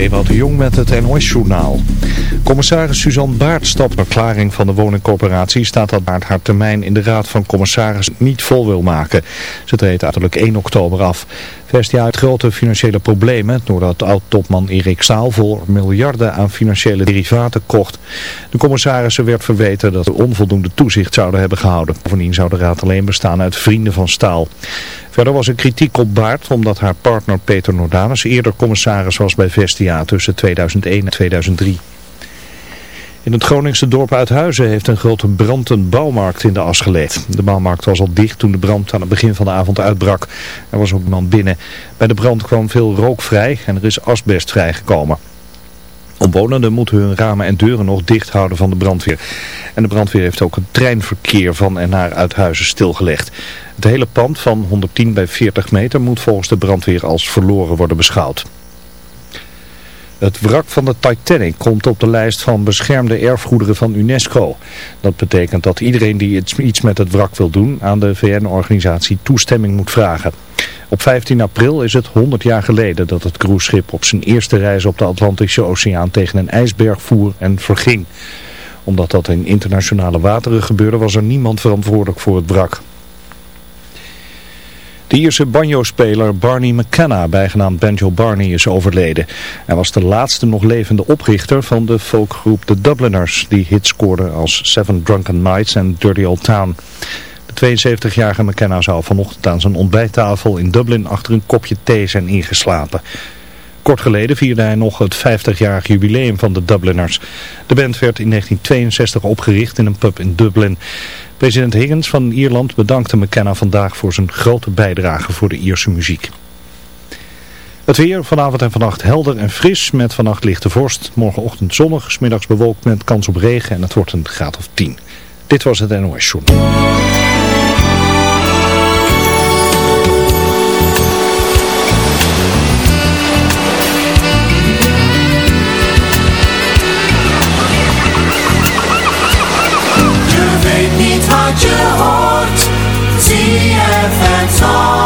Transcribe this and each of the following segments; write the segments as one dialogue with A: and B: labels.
A: Ewout de Jong met het NOS-journaal. Commissaris Suzanne Baart stapt verklaring van de woningcorporatie staat dat Baart haar termijn in de Raad van Commissarissen niet vol wil maken. Ze treedt uiterlijk 1 oktober af. Vestia uit grote financiële problemen doordat oud-topman Erik Staal voor miljarden aan financiële derivaten kocht. De commissarissen werd verweten dat ze onvoldoende toezicht zouden hebben gehouden. Bovendien zou de raad alleen bestaan uit vrienden van Staal. Verder was er kritiek op Baart omdat haar partner Peter Nordanus eerder commissaris was bij Vestia tussen 2001 en 2003. In het Groningse dorp Uithuizen heeft een grote brand een bouwmarkt in de as geleid. De bouwmarkt was al dicht toen de brand aan het begin van de avond uitbrak. Er was ook iemand binnen. Bij de brand kwam veel rook vrij en er is asbest vrijgekomen. Omwonenden moeten hun ramen en deuren nog dicht houden van de brandweer. En de brandweer heeft ook het treinverkeer van en naar Uithuizen stilgelegd. Het hele pand van 110 bij 40 meter moet volgens de brandweer als verloren worden beschouwd. Het wrak van de Titanic komt op de lijst van beschermde erfgoederen van UNESCO. Dat betekent dat iedereen die iets met het wrak wil doen aan de VN-organisatie toestemming moet vragen. Op 15 april is het 100 jaar geleden dat het cruiseschip op zijn eerste reis op de Atlantische Oceaan tegen een ijsberg voer en verging. Omdat dat in internationale wateren gebeurde was er niemand verantwoordelijk voor het wrak. De Ierse banjo-speler Barney McKenna, bijgenaamd Banjo Barney, is overleden. Hij was de laatste nog levende oprichter van de folkgroep The Dubliners, die hits scoorden als Seven Drunken Nights en Dirty Old Town. De 72-jarige McKenna zou vanochtend aan zijn ontbijttafel in Dublin achter een kopje thee zijn ingeslapen. Kort geleden vierde hij nog het 50-jarig jubileum van de Dubliners. De band werd in 1962 opgericht in een pub in Dublin. President Higgins van Ierland bedankte McKenna vandaag voor zijn grote bijdrage voor de Ierse muziek. Het weer vanavond en vannacht helder en fris met vannacht lichte vorst. Morgenochtend zonnig, smiddags bewolkt met kans op regen en het wordt een graad of 10. Dit was het NOS Journal.
B: and song.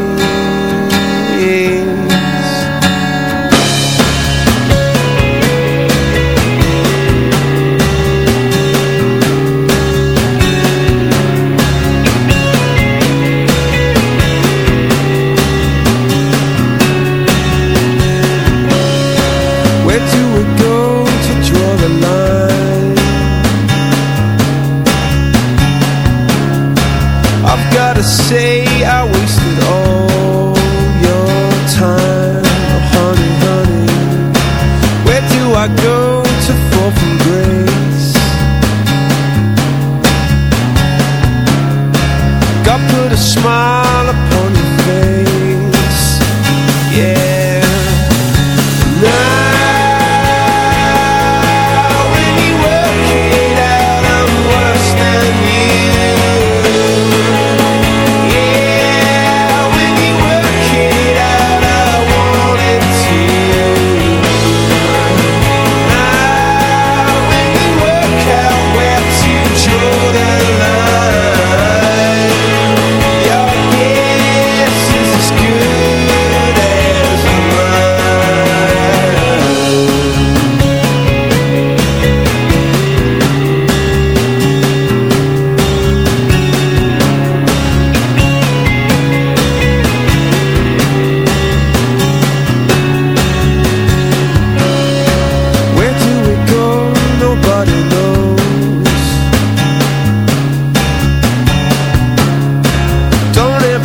B: smile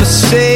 B: say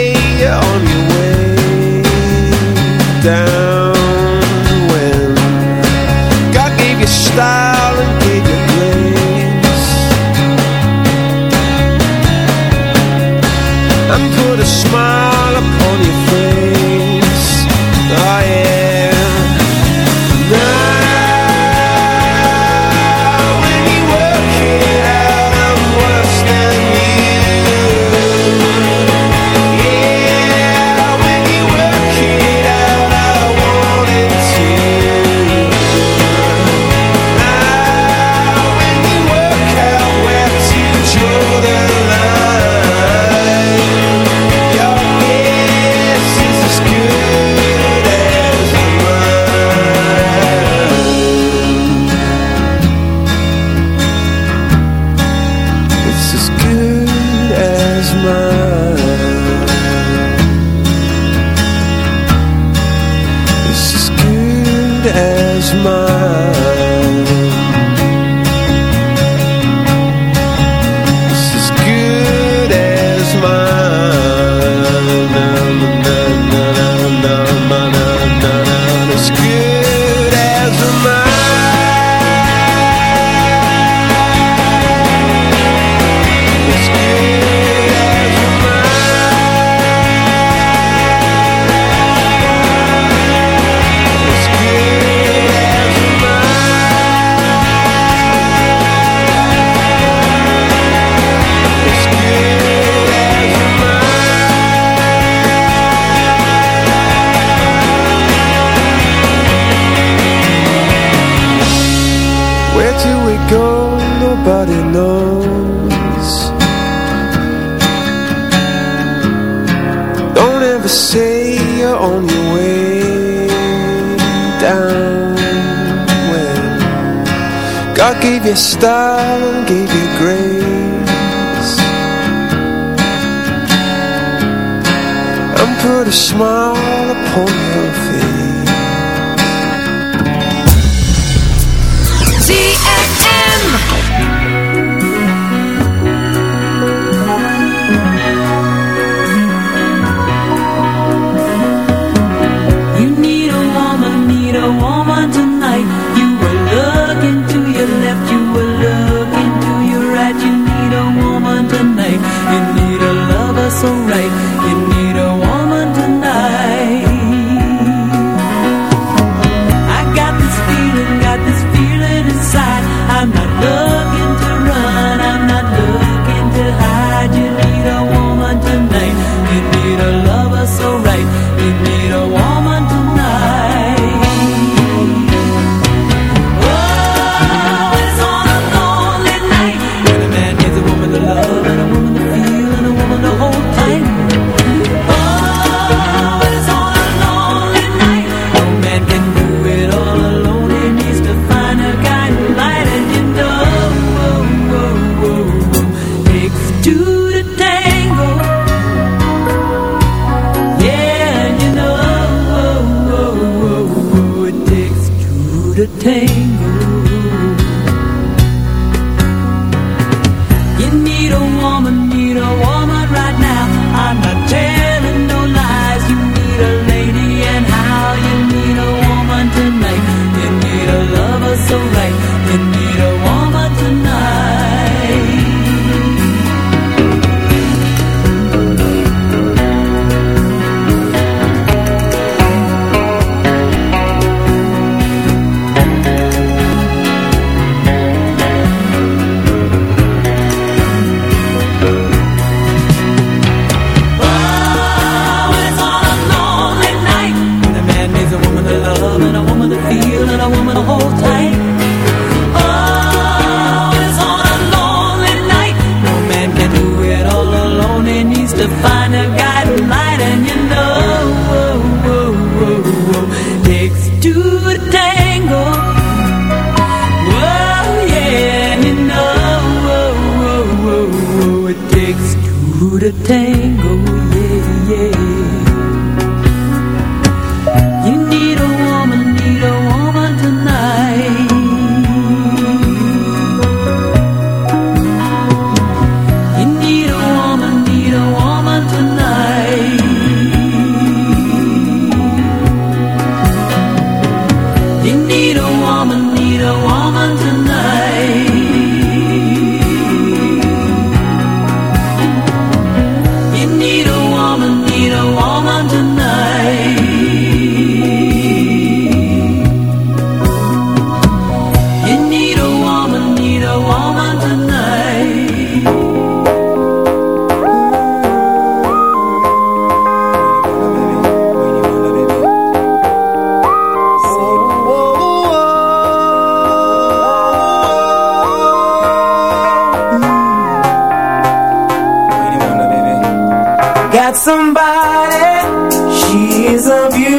B: your style and gave you grace And put a smile
C: woman
D: need a woman.
E: got somebody, she's a beauty.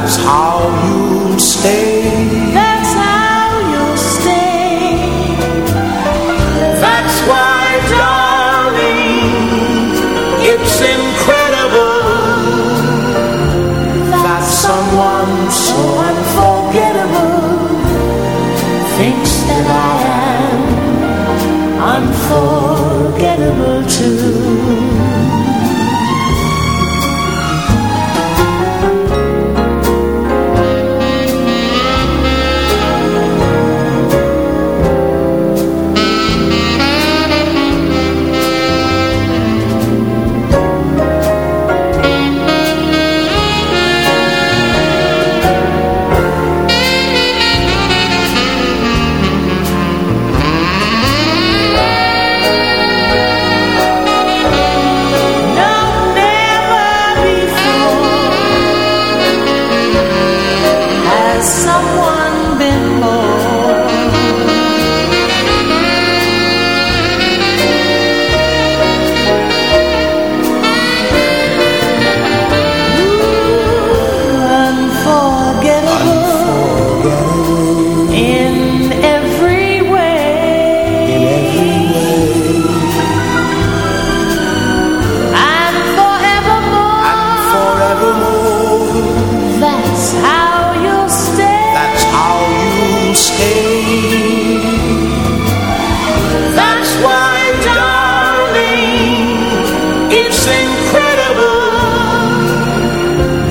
B: That's how you'll stay.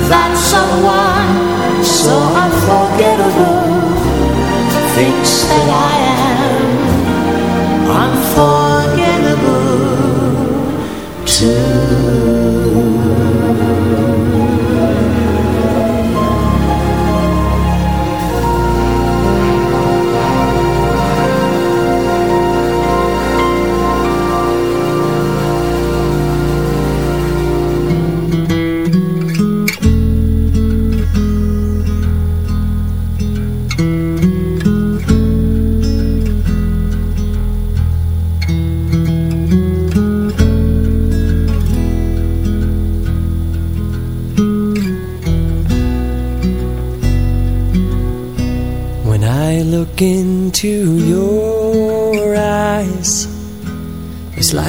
B: That someone so unforgettable
F: thinks that I am unforgettable too.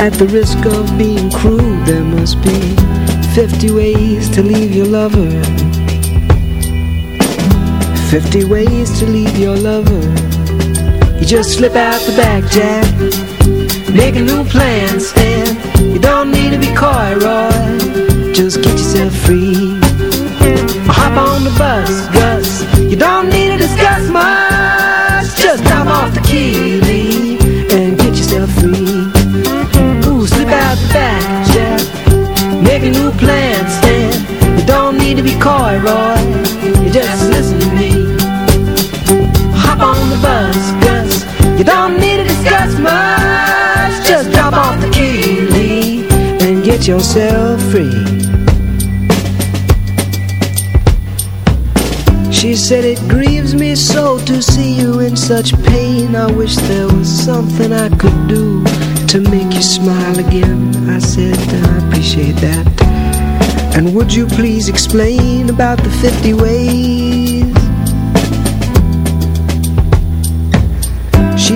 G: At the risk of being crude, there must be 50 ways to leave your lover. 50 ways to leave your lover. You just slip out the back, Jack. Make a new plan, Stan. You don't need to be coy, Roy. Just get yourself free. Hop on the bus, Get yourself free. She said it grieves me so to see you in such pain. I wish there was something I could do to make you smile again. I said I appreciate that. And would you please explain about the 50 ways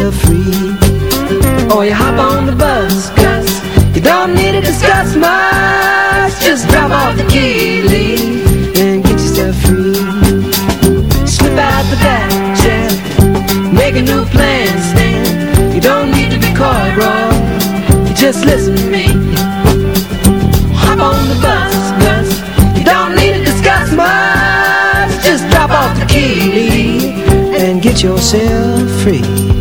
G: Yourself free. Or you hop on the bus, Gus You don't need to discuss much. Just drop off the key, Lee And get yourself free. Slip out the back, Jack Make a new plan, Stan You don't need to be coy, Roy just listen to me. Hop on the bus, Gus You don't need to discuss much. Just drop off the key leave And get yourself free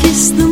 B: kiss the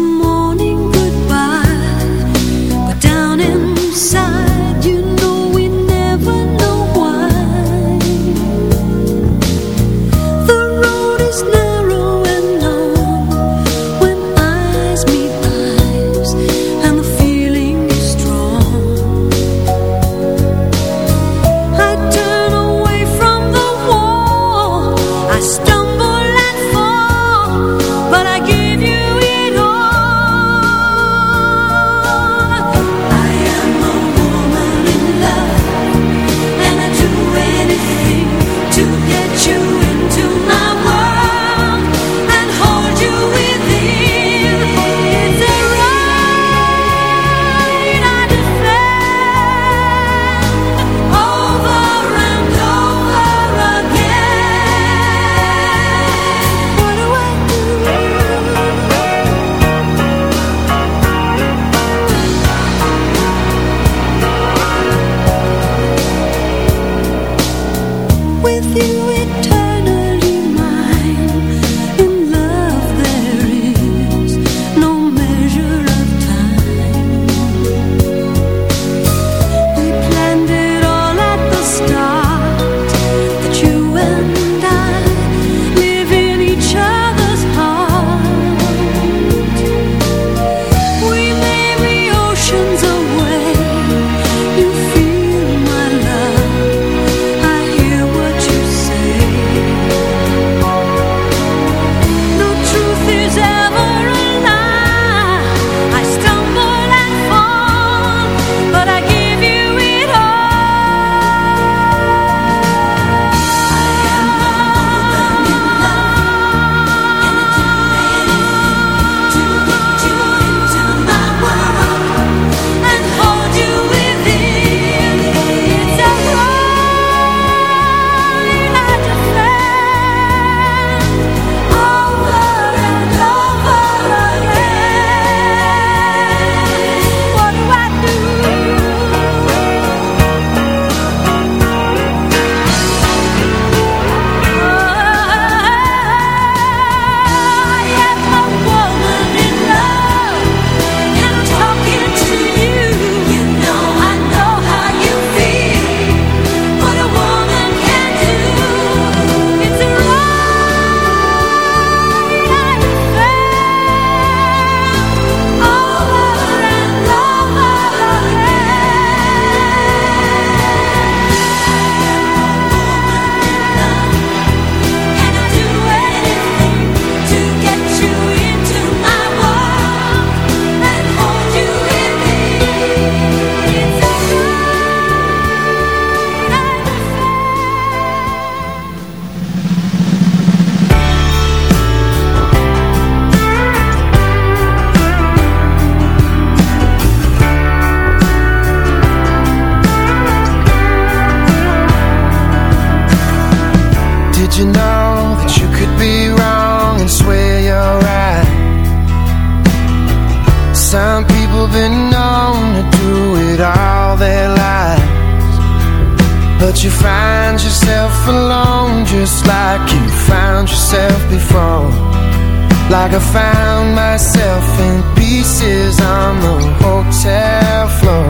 B: myself in pieces. On the hotel floor.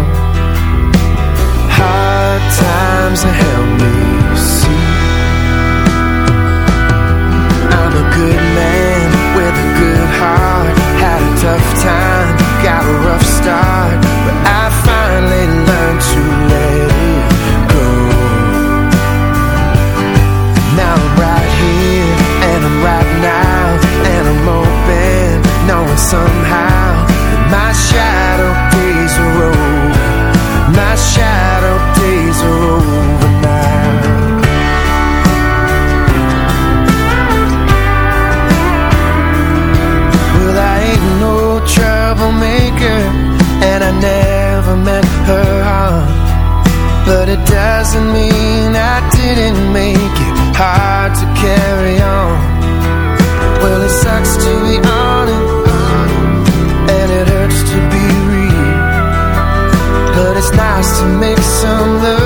B: Hard times have helped me nice to make some love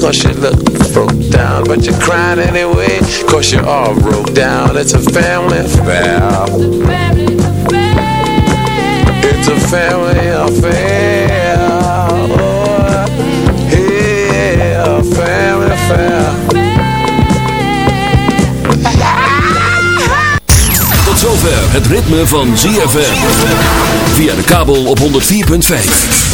H: cause you look broke down. But you're crying anyway cause you're all broke down. It's a family affair. It's a family affair. Oh, yeah, family affair.
I: Tot zover het ritme van ZFM. Via de kabel op 104.5.